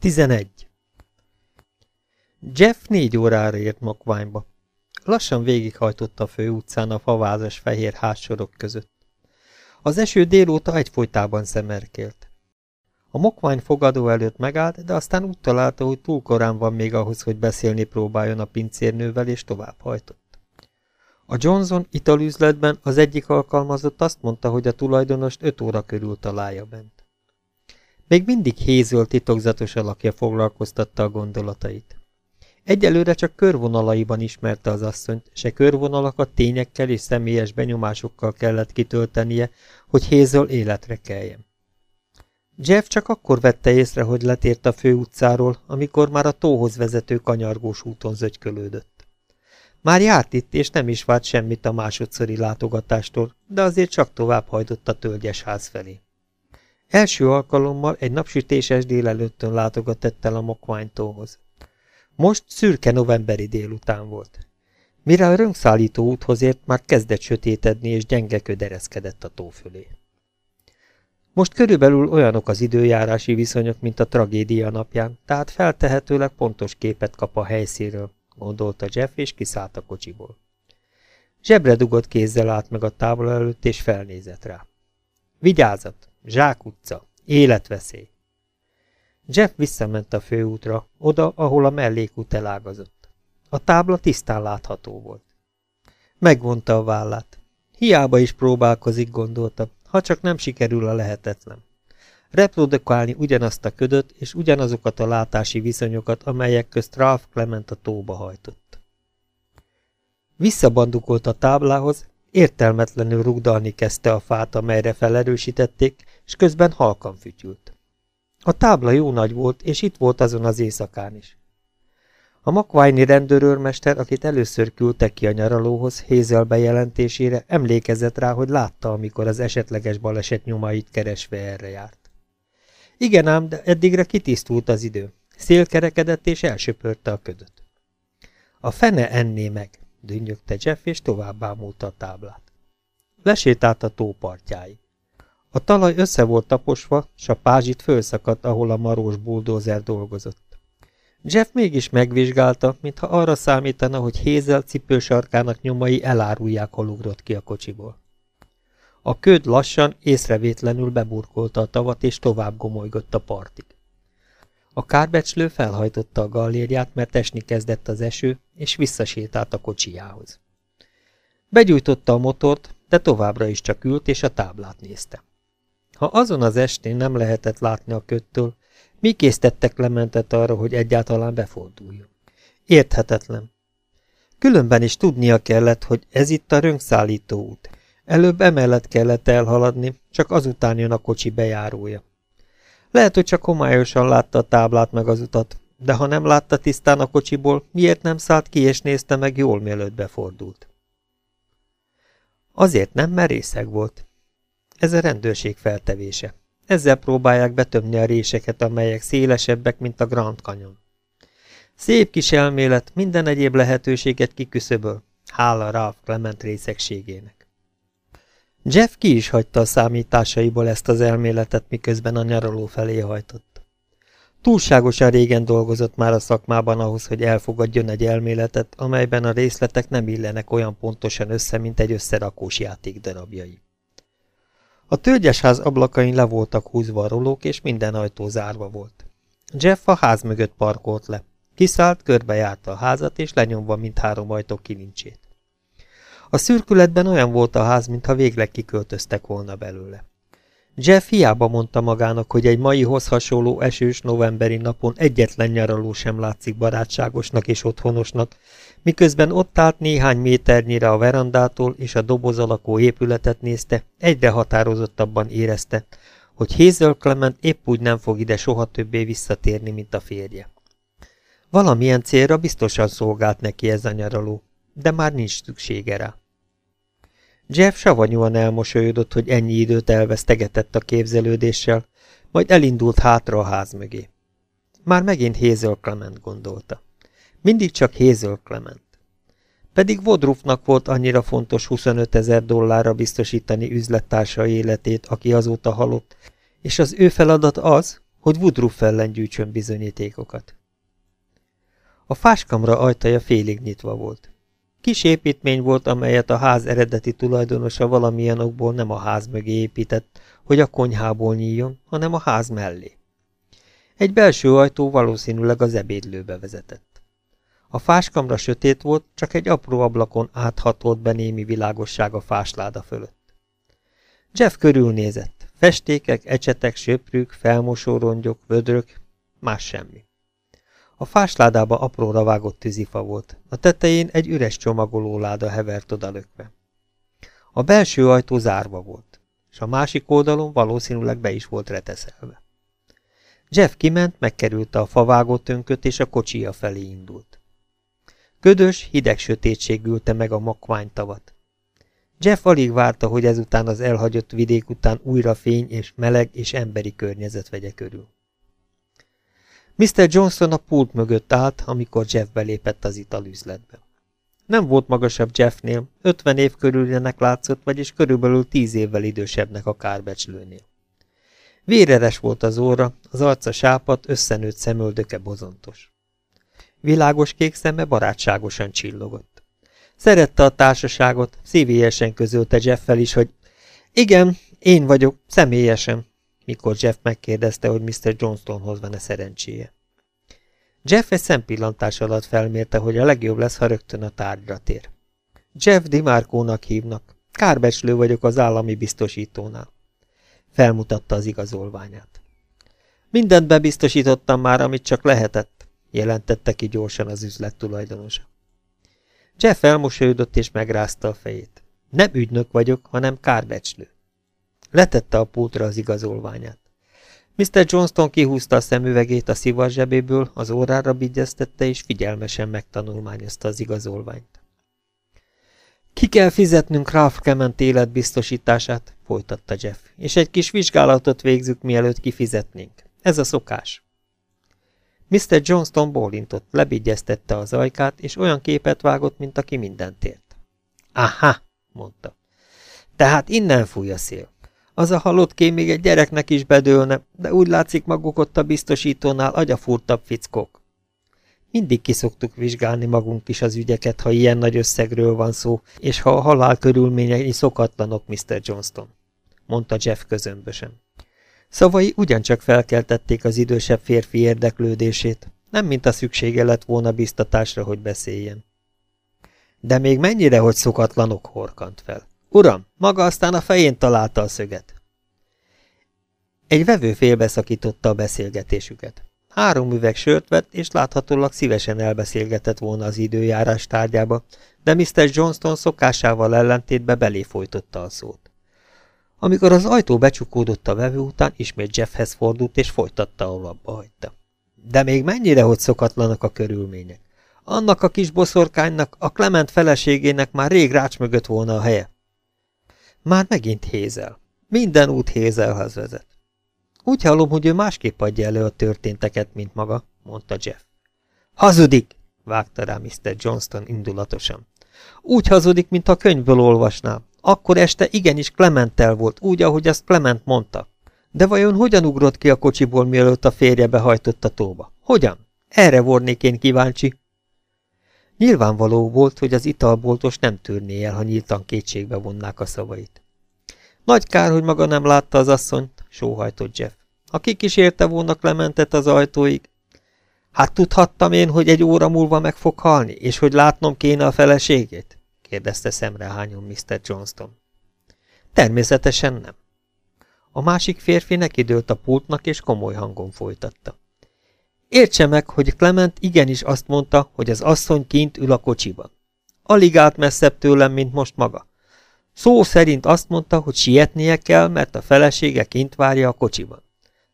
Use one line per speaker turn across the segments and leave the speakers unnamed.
11. Jeff négy órára ért Makványba. Lassan végighajtotta a főutcán a favázas fehér házsorok között. Az eső délóta egyfolytában szemerkélt. A mokvány fogadó előtt megállt, de aztán úgy találta, hogy túl korán van még ahhoz, hogy beszélni próbáljon a pincérnővel, és tovább hajtott. A Johnson italüzletben az egyik alkalmazott azt mondta, hogy a tulajdonost öt óra körül találja bent. Még mindig hézöl titokzatos alakja foglalkoztatta a gondolatait. Egyelőre csak körvonalaiban ismerte az asszonyt, se körvonalakat tényekkel és személyes benyomásokkal kellett kitöltenie, hogy Hézöl életre keljen. Jeff csak akkor vette észre, hogy letért a főutcáról, amikor már a tóhoz vezető kanyargós úton zögykölődött. Már járt itt, és nem is várt semmit a másodszori látogatástól, de azért csak tovább hajtott a tölgyes ház felé. Első alkalommal egy napsütéses délelőttön látogatott el a Mokványtóhoz. Most szürke novemberi délután volt. Mire a rönkszállító úthoz ért, már kezdett sötétedni, és gyenge ködereszkedett a tó fölé. Most körülbelül olyanok az időjárási viszonyok, mint a tragédia napján, tehát feltehetőleg pontos képet kap a helyszínről, gondolta Jeff, és kiszállt a kocsiból. Zsebre dugott kézzel át meg a tábla előtt, és felnézett rá. Vigyázat! Zsákutca. Életveszély. Jeff visszament a főútra, oda, ahol a mellékút elágazott. A tábla tisztán látható volt. Megvonta a vállát. Hiába is próbálkozik, gondolta, ha csak nem sikerül a lehetetlen. Reprodukálni ugyanazt a ködöt és ugyanazokat a látási viszonyokat, amelyek közt Ralph Clement a tóba hajtott. Visszabandukolt a táblához, értelmetlenül rugdalni kezdte a fát, amelyre felerősítették, és közben halkan fütyült. A tábla jó nagy volt, és itt volt azon az éjszakán is. A makvájni rendőrőrmester, akit először küldtek ki a nyaralóhoz, Hézel bejelentésére, emlékezett rá, hogy látta, amikor az esetleges baleset nyomait keresve erre járt. Igen ám, de eddigre kitisztult az idő. Szél kerekedett és elsöpörte a ködöt. A fene enné meg, dünnyögte Jeff, és tovább bámulta a táblát. Lesétált a tó partjáig. A talaj össze volt taposva, s a pázsit fölszakadt, ahol a marós buldózer dolgozott. Jeff mégis megvizsgálta, mintha arra számítana, hogy Hézel cipősarkának nyomai elárulják, hol ugrott ki a kocsiból. A köd lassan, észrevétlenül beburkolta a tavat, és tovább gomolygott a partig. A kárbecslő felhajtotta a gallérját, mert esni kezdett az eső, és visszasétált a kocsijához. Begyújtotta a motort, de továbbra is csak ült, és a táblát nézte. Ha azon az estén nem lehetett látni a köttől, mi késztettek Lementet arra, hogy egyáltalán beforduljon? Érthetetlen. Különben is tudnia kellett, hogy ez itt a rönkszállító út. Előbb emellett kellett elhaladni, csak azután jön a kocsi bejárója. Lehet, hogy csak homályosan látta a táblát meg az utat, de ha nem látta tisztán a kocsiból, miért nem szállt ki és nézte meg jól, mielőtt befordult? Azért nem, mert részeg volt. Ez a rendőrség feltevése. Ezzel próbálják betömni a réseket, amelyek szélesebbek, mint a Grand Canyon. Szép kis elmélet, minden egyéb lehetőséget kiküszöböl. Hála Ralph Clement részegségének. Jeff ki is hagyta a számításaiból ezt az elméletet, miközben a nyaraló felé hajtott. Túlságosan régen dolgozott már a szakmában ahhoz, hogy elfogadjon egy elméletet, amelyben a részletek nem illenek olyan pontosan össze, mint egy összerakós játék darabjai. A tölgyesház ablakain le voltak húzva a rolók, és minden ajtó zárva volt. Jeff a ház mögött parkolt le. Kiszállt, körbejárta a házat, és lenyomva mindhárom ajtó kilincsét. A szürkületben olyan volt a ház, mintha végleg kiköltöztek volna belőle. Jeff hiába mondta magának, hogy egy maihoz hasonló esős novemberi napon egyetlen nyaraló sem látszik barátságosnak és otthonosnak, miközben ott állt néhány méternyire a verandától és a doboz alakú épületet nézte, egyre határozottabban érezte, hogy Hazel Clement épp úgy nem fog ide soha többé visszatérni, mint a férje. Valamilyen célra biztosan szolgált neki ez a nyaraló, de már nincs szüksége rá. Jeff savanyúan elmosolyodott, hogy ennyi időt elvesztegetett a képzelődéssel, majd elindult hátra a ház mögé. Már megint Hazel Clement gondolta. Mindig csak Hazel Clement. Pedig Vodrufnak volt annyira fontos 25 ezer dollárra biztosítani üzlettársa életét, aki azóta halott, és az ő feladat az, hogy Woodruff ellen gyűjtsön bizonyítékokat. A fáskamra ajtaja félig nyitva volt. Kis építmény volt, amelyet a ház eredeti tulajdonosa valamilyen okból nem a ház mögé épített, hogy a konyhából nyíljon, hanem a ház mellé. Egy belső ajtó valószínűleg az ebédlőbe vezetett. A fáskamra sötét volt, csak egy apró ablakon áthatolt be némi világosság a fásláda fölött. Jeff körülnézett. Festékek, ecsetek, söprűk, felmosórongyok, vödrök, más semmi. A fásládába apróra vágott tűzifa volt, a tetején egy üres csomagolóláda hevert odalökve. A belső ajtó zárva volt, és a másik oldalon valószínűleg be is volt reteszelve. Jeff kiment, megkerülte a favágó tönköt, és a kocsia felé indult. Ködös, hideg sötétség ülte meg a makványtavat. Jeff alig várta, hogy ezután az elhagyott vidék után újra fény és meleg és emberi környezet vegye körül. Mr. Johnson a pult mögött állt, amikor Jeff belépett az italüzletbe. Nem volt magasabb Jeffnél, 50 év körüljenek látszott, vagyis körülbelül 10 évvel idősebbnek a kárbecslőnél. Véreres volt az óra, az arca sápat, összenőtt szemöldöke bozontos. Világos kék szeme barátságosan csillogott. Szerette a társaságot, szívélyesen közölte Jeffel is, hogy igen, én vagyok, személyesen, mikor Jeff megkérdezte, hogy Mr. Johnstonhoz van-e szerencséje. Jeff egy szempillantás alatt felmérte, hogy a legjobb lesz, ha rögtön a tárgyra tér. Jeff Dimarkónak hívnak. Kárbecslő vagyok az állami biztosítónál. Felmutatta az igazolványát. Mindent bebiztosítottam már, amit csak lehetett, jelentette ki gyorsan az üzlet tulajdonosa. Jeff elmosolyodott és megrázta a fejét. Nem ügynök vagyok, hanem kárbecslő. Letette a pultra az igazolványát. Mr. Johnston kihúzta a szemüvegét a szivar zsebéből, az órára bigyeztette és figyelmesen megtanulmányozta az igazolványt. Ki kell fizetnünk Ralph Kement életbiztosítását, folytatta Jeff, és egy kis vizsgálatot végzük, mielőtt kifizetnénk. Ez a szokás. Mr. Johnston bólintott, lebigyeztette az ajkát, és olyan képet vágott, mint aki mindent ért. Aha, mondta. Tehát innen fúj a szél. Az a halott kém még egy gyereknek is bedőlne, de úgy látszik maguk ott a biztosítónál agyafúrtabb fickók. Mindig kiszoktuk vizsgálni magunk is az ügyeket, ha ilyen nagy összegről van szó, és ha a halál körülményei szokatlanok, Mr. Johnston, mondta Jeff közömbösen. Szavai ugyancsak felkeltették az idősebb férfi érdeklődését, nem mint a szüksége lett volna biztatásra, hogy beszéljen. De még mennyire, hogy szokatlanok horkant fel. Uram, maga aztán a fején találta a szöget. Egy vevő félbeszakította a beszélgetésüket. Három üveg sört vett, és láthatólag szívesen elbeszélgetett volna az időjárás tárgyába, de Mr. Johnston szokásával ellentétbe belé folytotta a szót. Amikor az ajtó becsukódott a vevő után, ismét Jeffhez fordult, és folytatta, ahol abba hagyta. De még mennyire, hogy szokatlanak a körülmények? Annak a kis boszorkánynak, a Clement feleségének már rég rács mögött volna a helye. Már megint Hézel. Minden út Hézelhez vezet. Úgy hallom, hogy ő másképp adja elő a történteket, mint maga, mondta Jeff. Hazudik, vágta rá Mr. Johnston indulatosan. Úgy hazudik, mintha könyvből olvasnám. Akkor este igenis Clementtel volt, úgy, ahogy azt Clement mondta. De vajon hogyan ugrott ki a kocsiból, mielőtt a férje behajtott a tóba? Hogyan? Erre volnék én kíváncsi. Nyilvánvaló volt, hogy az italboltos nem tűrné el, ha nyíltan kétségbe vonnák a szavait. Nagy kár, hogy maga nem látta az asszonyt, sóhajtott Jeff. Ha kikísérte volna Clementet az ajtóig, hát tudhattam én, hogy egy óra múlva meg fog halni, és hogy látnom kéne a feleségét? kérdezte szemrehányon Mr. Johnston. Természetesen nem. A másik férfi nekidőlt a pultnak, és komoly hangon folytatta. Értse meg, hogy Clement igenis azt mondta, hogy az asszony kint ül a kocsiban. Alig állt messzebb tőlem, mint most maga. Szó szerint azt mondta, hogy sietnie kell, mert a felesége kint várja a kocsiban.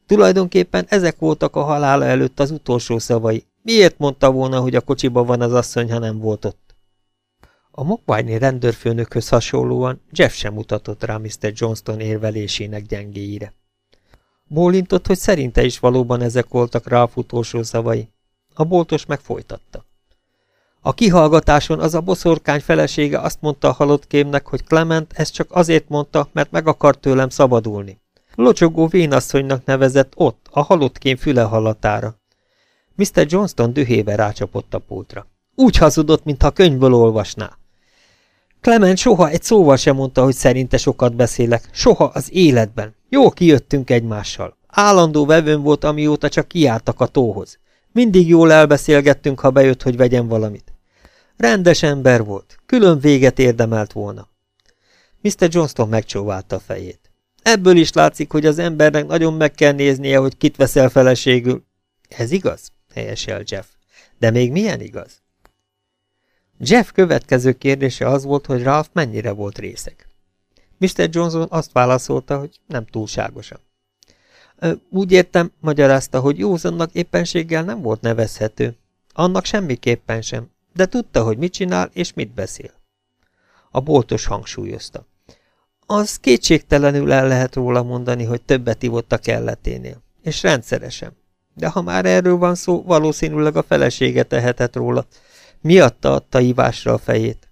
Tulajdonképpen ezek voltak a halála előtt az utolsó szavai. Miért mondta volna, hogy a kocsiban van az asszony, ha nem volt ott? A mokványi rendőrfőnökhöz hasonlóan Jeff sem mutatott rá Mr. Johnston érvelésének gyengéire. Bólintott, hogy szerinte is valóban ezek voltak a utolsó szavai. A boltos meg folytatta. A kihallgatáson az a boszorkány felesége azt mondta a halott kémnek, hogy Clement ezt csak azért mondta, mert meg akart tőlem szabadulni. Locsogó vénasszonynak nevezett ott, a halottkém füle hallatára. Mr. Johnston dühébe rácsapott a pultra. Úgy hazudott, mintha könyvből olvasná. Clement soha egy szóval sem mondta, hogy szerinte sokat beszélek. Soha az életben. Jó kijöttünk egymással. Állandó vevőn volt, amióta csak kiártak a tóhoz. Mindig jól elbeszélgettünk, ha bejött, hogy vegyen valamit. Rendes ember volt. Külön véget érdemelt volna. Mr. Johnston megcsóválta a fejét. Ebből is látszik, hogy az embernek nagyon meg kell néznie, hogy kit veszel feleségül. Ez igaz? helyesel Jeff. De még milyen igaz? Jeff következő kérdése az volt, hogy Ralph mennyire volt részeg. Mr. Johnson azt válaszolta, hogy nem túlságosan. Úgy értem, magyarázta, hogy józannak éppenséggel nem volt nevezhető. Annak semmiképpen sem, de tudta, hogy mit csinál és mit beszél. A boltos hangsúlyozta. Az kétségtelenül el lehet róla mondani, hogy többet ivott a kelleténél, és rendszeresen. De ha már erről van szó, valószínűleg a felesége tehetett róla. Miatta adta ivásra a fejét.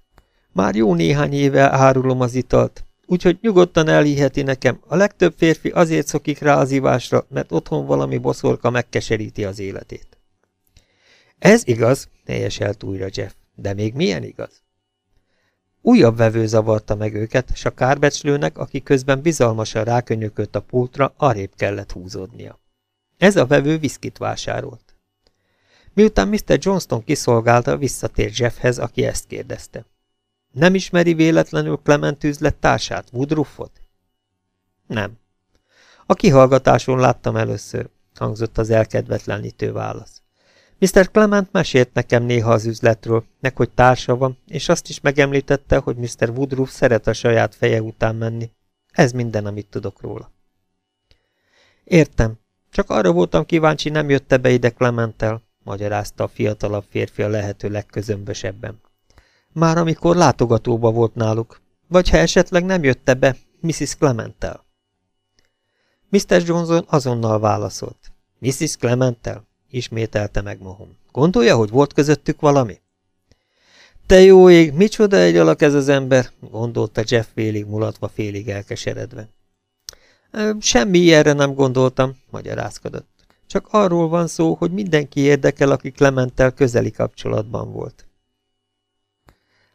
Már jó néhány éve árulom az italt, úgyhogy nyugodtan elhiheti nekem, a legtöbb férfi azért szokik rá az ivásra, mert otthon valami boszorka megkeseríti az életét. Ez igaz, helyeselt újra Jeff, de még milyen igaz? Újabb vevő zavarta meg őket, s a kárbecslőnek, aki közben bizalmasan rákönyökölt a pultra, arrébb kellett húzódnia. Ez a vevő viszkit vásárolt. Miután Mr. Johnston kiszolgálta, visszatért Jeffhez, aki ezt kérdezte. Nem ismeri véletlenül Clement üzlet társát, Woodruffot? Nem. A kihallgatáson láttam először, hangzott az elkedvetlenítő válasz. Mr. Clement mesélt nekem néha az üzletről, meg hogy társa van, és azt is megemlítette, hogy Mr. Woodruff szeret a saját feje után menni. Ez minden, amit tudok róla. Értem. Csak arra voltam kíváncsi, nem jött-e be ide Clementtel, magyarázta a fiatalabb férfi a lehető legközömbösebben. Már amikor látogatóba volt náluk, vagy ha esetleg nem jötte be Mrs. Clementtel. Mr. Johnson azonnal válaszolt. Mrs. Clementtel? ismételte meg Mohom. Gondolja, hogy volt közöttük valami? Te jó ég, micsoda egy alak ez az ember, gondolta Jeff félig mulatva, félig elkeseredve. Semmi ilyenre nem gondoltam, magyarázkodott. Csak arról van szó, hogy mindenki érdekel, aki Clementtel közeli kapcsolatban volt.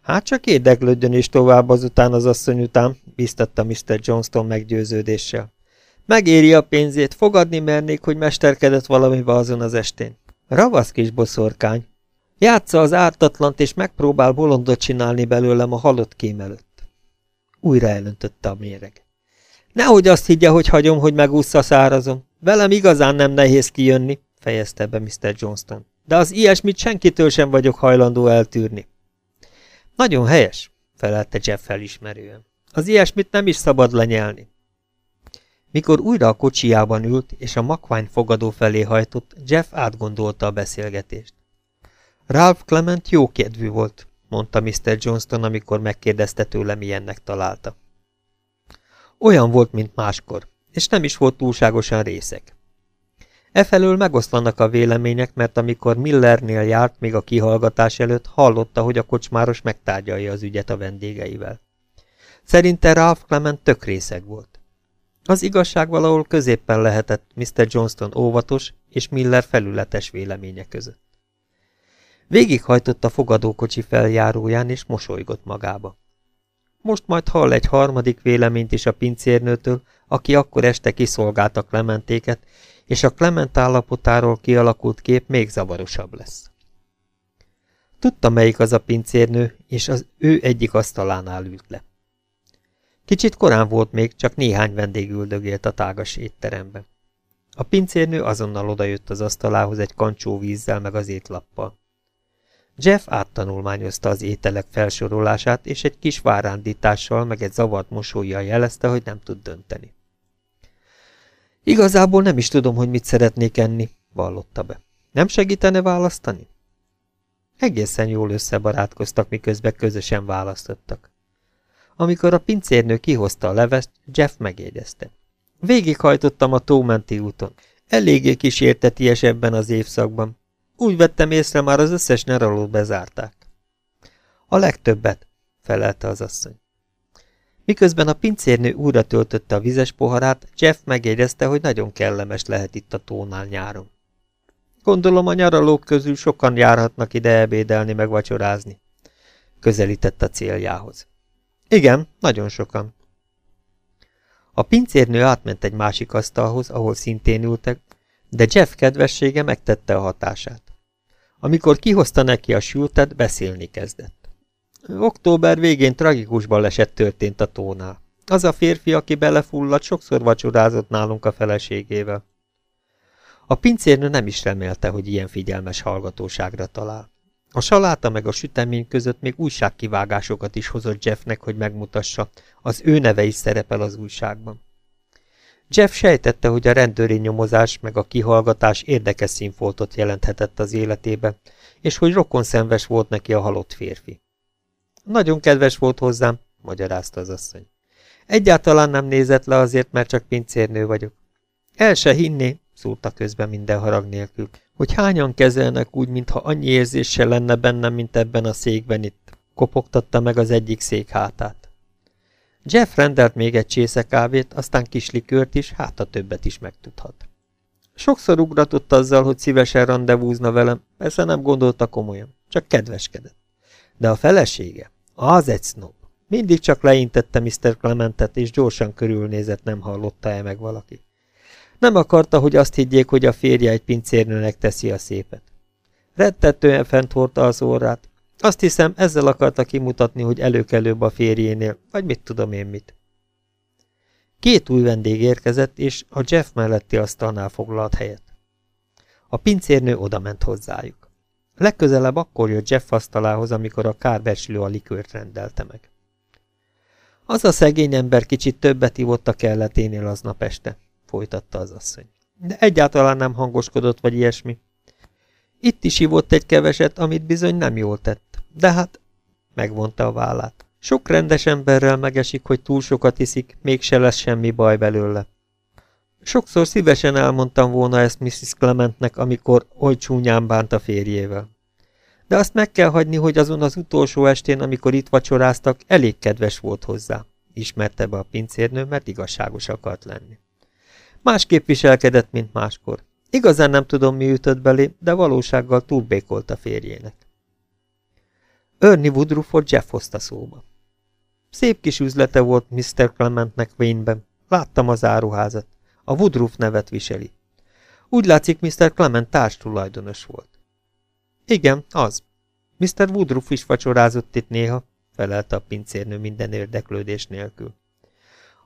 Hát csak érdeklődjön is tovább azután az asszony után, biztatta Mr. Johnston meggyőződéssel. Megéri a pénzét, fogadni mernék, hogy mesterkedett valamivel azon az estén. Ravasz kis boszorkány. Játsza az ártatlant, és megpróbál bolondot csinálni belőlem a halott kém előtt. Újra elöntötte a méreg. Nehogy azt higgye, hogy hagyom, hogy megúszza szárazom. Velem igazán nem nehéz kijönni, fejezte be Mr. Johnston. De az ilyesmit senkitől sem vagyok hajlandó eltűrni. Nagyon helyes, felelte Jeff felismerően. Az ilyesmit nem is szabad lenyelni. Mikor újra a kocsiában ült, és a makvány fogadó felé hajtott, Jeff átgondolta a beszélgetést. Ralph Clement jó kedvű volt, mondta Mr. Johnston, amikor megkérdezte tőle, milyennek találta. Olyan volt, mint máskor, és nem is volt túlságosan részeg. Efelől megoszlanak a vélemények, mert amikor Millernél járt még a kihallgatás előtt, hallotta, hogy a kocsmáros megtárgyalja az ügyet a vendégeivel. Szerinte Ralph Clement tök részeg volt. Az igazság valahol középpen lehetett Mr. Johnston óvatos és Miller felületes véleménye között. Végighajtott a fogadókocsi feljáróján, és mosolygott magába. Most majd hall egy harmadik véleményt is a pincérnőtől, aki akkor este kiszolgálta Clementéket, és a Clement állapotáról kialakult kép még zavarosabb lesz. Tudta, melyik az a pincérnő, és az ő egyik asztalánál ült le. Kicsit korán volt még, csak néhány vendég üldögélt a tágas étteremben. A pincérnő azonnal odajött az asztalához egy kancsó vízzel meg az étlappal. Jeff áttanulmányozta az ételek felsorolását, és egy kis várándítással meg egy zavart mosolyjal jelezte, hogy nem tud dönteni. Igazából nem is tudom, hogy mit szeretnék enni, vallotta be. Nem segítene választani? Egészen jól összebarátkoztak, miközben közösen választottak. Amikor a pincérnő kihozta a levest, Jeff megjegyezte. Végighajtottam a tómenti úton. Eléggé kísérteties ebben az évszakban. Úgy vettem észre, már az összes neralót bezárták. A legtöbbet, felelte az asszony. Miközben a pincérnő újra töltötte a vizes poharát, Jeff megjegyezte, hogy nagyon kellemes lehet itt a tónál nyáron. Gondolom a nyaralók közül sokan járhatnak ide ebédelni meg vacsorázni. Közelített a céljához. Igen, nagyon sokan. A pincérnő átment egy másik asztalhoz, ahol szintén ültek, de Jeff kedvessége megtette a hatását. Amikor kihozta neki a sültet, beszélni kezdett. Október végén tragikus baleset történt a tónál. Az a férfi, aki belefulladt, sokszor vacsorázott nálunk a feleségével. A pincérnő nem is remélte, hogy ilyen figyelmes hallgatóságra talál. A saláta meg a sütemény között még újságkivágásokat is hozott Jeffnek, hogy megmutassa, az ő neve is szerepel az újságban. Jeff sejtette, hogy a rendőri nyomozás meg a kihallgatás érdekes színfoltot jelenthetett az életébe, és hogy rokonszenves volt neki a halott férfi. Nagyon kedves volt hozzám, magyarázta az asszony. Egyáltalán nem nézett le azért, mert csak pincérnő vagyok. El se hinné, szólta közben minden harag nélkül, hogy hányan kezelnek úgy, mintha annyi érzéssel lenne bennem, mint ebben a székben itt. Kopogtatta meg az egyik szék hátát. Jeff rendelt még egy csésze kávét, aztán kis likőrt is, hát a többet is megtudhat. Sokszor ugratott azzal, hogy szívesen rendezvúzna velem, persze nem gondolta komolyan, csak kedveskedett. De a felesége, az egy sznob. Mindig csak leintette Mr. Clementet, és gyorsan körülnézett, nem hallotta-e meg valaki. Nem akarta, hogy azt higgyék, hogy a férje egy pincérnőnek teszi a szépet. Rettetően fent hordta az órát. Azt hiszem, ezzel akarta kimutatni, hogy előkelőbb a férjénél, vagy mit tudom én mit. Két új vendég érkezett, és a Jeff melletti asztalnál foglalt helyet. A pincérnő odament hozzájuk. Legközelebb akkor jött Jeff asztalához, amikor a kárbeslő a likőrt rendelte meg. Az a szegény ember kicsit többet ivott a kelleténél aznap este folytatta az asszony. De egyáltalán nem hangoskodott, vagy ilyesmi. Itt is ivott egy keveset, amit bizony nem jól tett. De hát, megvonta a vállát. Sok rendes emberrel megesik, hogy túl sokat iszik, mégse lesz semmi baj belőle. Sokszor szívesen elmondtam volna ezt Mrs. Clementnek, amikor oly csúnyán bánt a férjével. De azt meg kell hagyni, hogy azon az utolsó estén, amikor itt vacsoráztak, elég kedves volt hozzá. Ismerte be a pincérnő, mert igazságos akart lenni. Másképp viselkedett, mint máskor. Igazán nem tudom, mi ütött belé, de valósággal túlbékolt a férjének. Ernie Woodruffot Jeff hozta szóba. Szép kis üzlete volt Mr. Clementnek Wayne-ben. Láttam az áruházat. A Woodruff nevet viseli. Úgy látszik, Mr. Clement társtulajdonos volt. Igen, az. Mr. Woodruff is vacsorázott itt néha, felelte a pincérnő minden érdeklődés nélkül.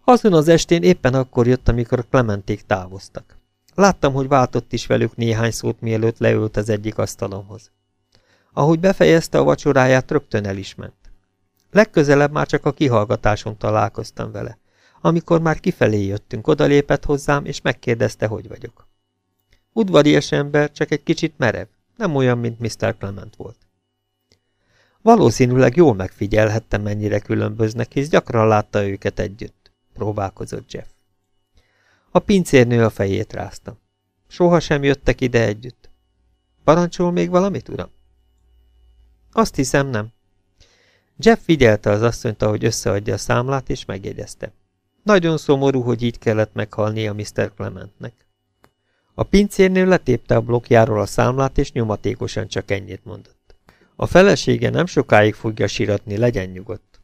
Azon az estén éppen akkor jött, amikor a Clementék távoztak. Láttam, hogy váltott is velük néhány szót, mielőtt leült az egyik asztalomhoz. Ahogy befejezte a vacsoráját, rögtön el is ment. Legközelebb már csak a kihallgatáson találkoztam vele. Amikor már kifelé jöttünk, odalépett hozzám, és megkérdezte, hogy vagyok. Udvarias ember, csak egy kicsit merev, nem olyan, mint Mr. Clement volt. Valószínűleg jól megfigyelhettem, mennyire különböznek, hisz gyakran látta őket együtt próbálkozott Jeff. A pincérnő a fejét rázta. Soha sem jöttek ide együtt. Parancsol még valamit, uram? Azt hiszem, nem. Jeff figyelte az asszonyt, ahogy összeadja a számlát, és megjegyezte. Nagyon szomorú, hogy így kellett meghalnia Mr. Clementnek. A pincérnő letépte a blokkjáról a számlát, és nyomatékosan csak ennyit mondott. A felesége nem sokáig fogja siratni, legyen nyugodt.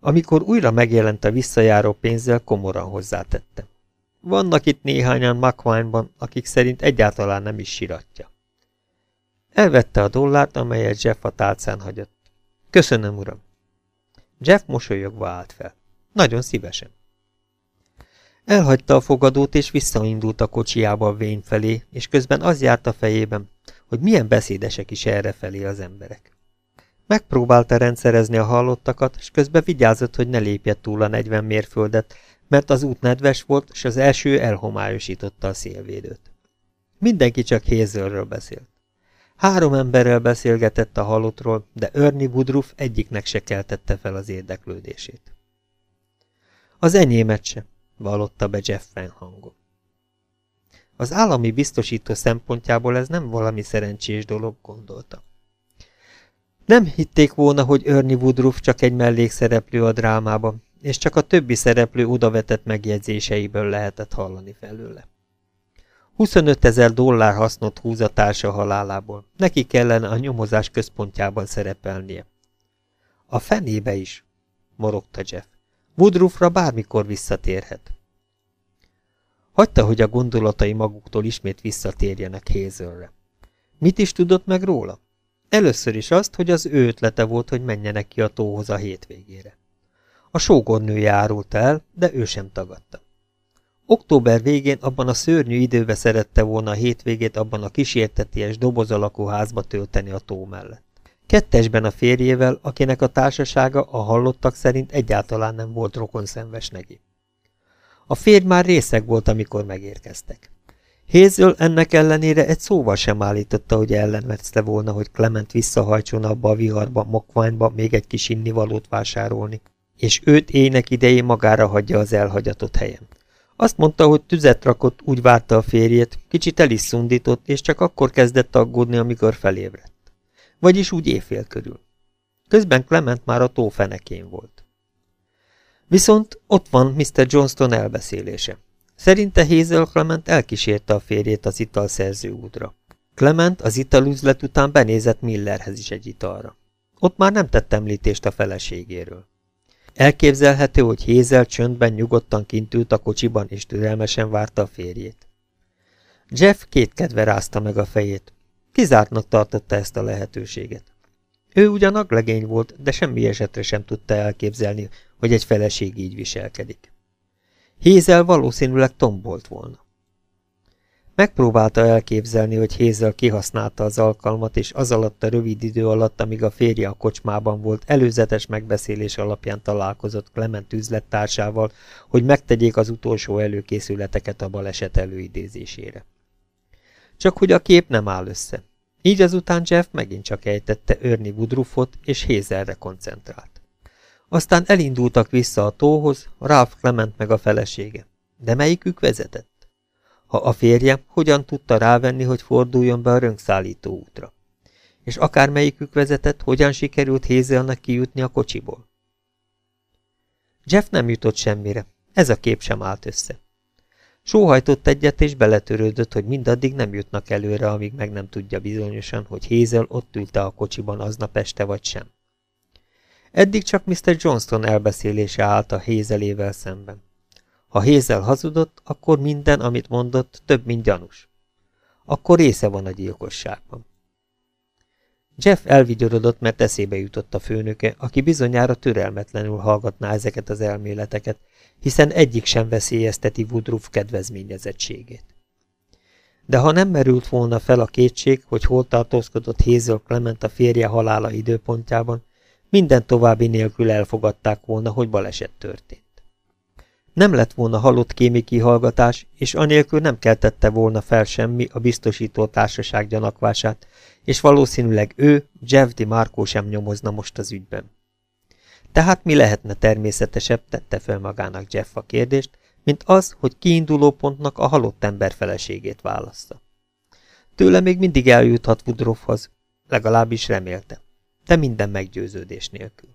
Amikor újra megjelent a visszajáró pénzzel, komoran hozzátette. Vannak itt néhányan McWine-ban, akik szerint egyáltalán nem is siratja. Elvette a dollárt, amelyet Jeff a tálcán hagyott. Köszönöm, uram. Jeff mosolyogva állt fel. Nagyon szívesen. Elhagyta a fogadót, és visszaindult a kocsiába a vény felé, és közben az járt a fejében, hogy milyen beszédesek is errefelé az emberek. Megpróbálta rendszerezni a hallottakat, és közben vigyázott, hogy ne lépje túl a 40 mérföldet, mert az út nedves volt, és az első elhomályosította a szélvédőt. Mindenki csak Hézőről beszélt. Három emberrel beszélgetett a halottról, de Ernie Woodruff egyiknek se keltette fel az érdeklődését. Az enyémet se, vallotta be Jeff hangon. Az állami biztosító szempontjából ez nem valami szerencsés dolog, gondolta. Nem hitték volna, hogy Ernie Woodruff csak egy mellékszereplő a drámában, és csak a többi szereplő odavetett megjegyzéseiből lehetett hallani felőle. 25 ezer dollár hasznot húz a társa halálából. Neki kellene a nyomozás központjában szerepelnie. A fenébe is, morogta Jeff. Woodruffra bármikor visszatérhet. Hagyta, hogy a gondolatai maguktól ismét visszatérjenek Hazelre. Mit is tudott meg róla? Először is azt, hogy az ő ötlete volt, hogy menjenek ki a tóhoz a hétvégére. A sógornője árult el, de ő sem tagadta. Október végén abban a szörnyű időbe szerette volna a hétvégét abban a kísérteties doboz alakú házba tölteni a tó mellett. Kettesben a férjével, akinek a társasága a hallottak szerint egyáltalán nem volt rokonszenves neki. A férj már részeg volt, amikor megérkeztek. Hazel ennek ellenére egy szóval sem állította, hogy ellenvetszte volna, hogy Clement visszahajtson abba a viharba, mokványba még egy kis innivalót vásárolni, és őt ének idején magára hagyja az elhagyatott helyen. Azt mondta, hogy tüzet rakott, úgy várta a férjét, kicsit el is szundított, és csak akkor kezdett aggódni, amikor felébredt. Vagyis úgy éjfél körül. Közben Clement már a tó fenekén volt. Viszont ott van Mr. Johnston elbeszélése. Szerinte Hazel Clement elkísérte a férjét az italszerző útra. Clement az italüzlet után benézett Millerhez is egy italra. Ott már nem tett említést a feleségéről. Elképzelhető, hogy Hézel csöndben nyugodtan kint ült a kocsiban, és türelmesen várta a férjét. Jeff két kedve rázta meg a fejét. Kizártnak tartotta ezt a lehetőséget. Ő ugyan aglegény volt, de semmi esetre sem tudta elképzelni, hogy egy feleség így viselkedik. Hézel valószínűleg tombolt volna. Megpróbálta elképzelni, hogy Hézel kihasználta az alkalmat, és az alatt a rövid idő alatt, amíg a férje a kocsmában volt, előzetes megbeszélés alapján találkozott Clement üzlettársával, hogy megtegyék az utolsó előkészületeket a baleset előidézésére. Csak hogy a kép nem áll össze. Így azután Jeff megint csak ejtette Ernie Woodruffot, és Hézelre koncentrált. Aztán elindultak vissza a tóhoz, Ralph Clement meg a felesége. De melyikük vezetett? Ha a férje, hogyan tudta rávenni, hogy forduljon be a rönkszállító útra? És akármelyikük vezetett, hogyan sikerült Hézelnek kijutni a kocsiból? Jeff nem jutott semmire, ez a kép sem állt össze. Sóhajtott egyet, és beletörődött, hogy mindaddig nem jutnak előre, amíg meg nem tudja bizonyosan, hogy Hézel ott ülte a kocsiban aznap este vagy sem. Eddig csak Mr. Johnston elbeszélése állt a Hézelével szemben. Ha Hézel hazudott, akkor minden, amit mondott, több, mint gyanús. Akkor része van a gyilkosságban. Jeff elvigyorodott, mert eszébe jutott a főnöke, aki bizonyára türelmetlenül hallgatná ezeket az elméleteket, hiszen egyik sem veszélyezteti Woodruff kedvezményezettségét. De ha nem merült volna fel a kétség, hogy hol tartózkodott Hazel Clement a férje halála időpontjában, minden további nélkül elfogadták volna, hogy baleset történt. Nem lett volna halott kémi kihallgatás, és anélkül nem keltette volna fel semmi a biztosító társaság gyanakvását, és valószínűleg ő, Jeff Di Marco sem nyomozna most az ügyben. Tehát mi lehetne természetesebb, tette fel magának Jeff a kérdést, mint az, hogy kiinduló pontnak a halott ember feleségét választa. Tőle még mindig eljuthat Woodruffhoz, legalábbis remélte, de minden meggyőződés nélkül.